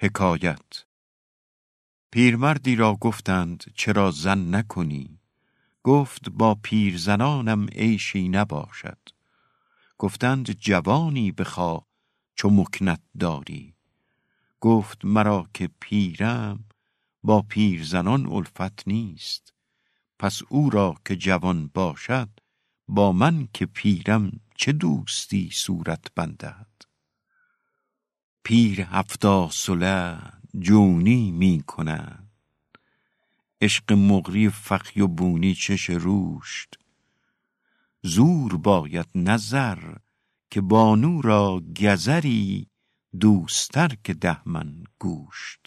حکایت. پیرمردی را گفتند چرا زن نکنی؟ گفت با پیرزنانم عیشی نباشد. گفتند جوانی بخوا چو مکنت داری. گفت مرا که پیرم با پیرزنان الفت نیست. پس او را که جوان باشد با من که پیرم چه دوستی صورت بندد؟ پیر هفتاسله جونی می کند عشق مقری فخی و بونی چش روشت زور باید نه زر که بانو را گزری دوستر که ده من گوشت.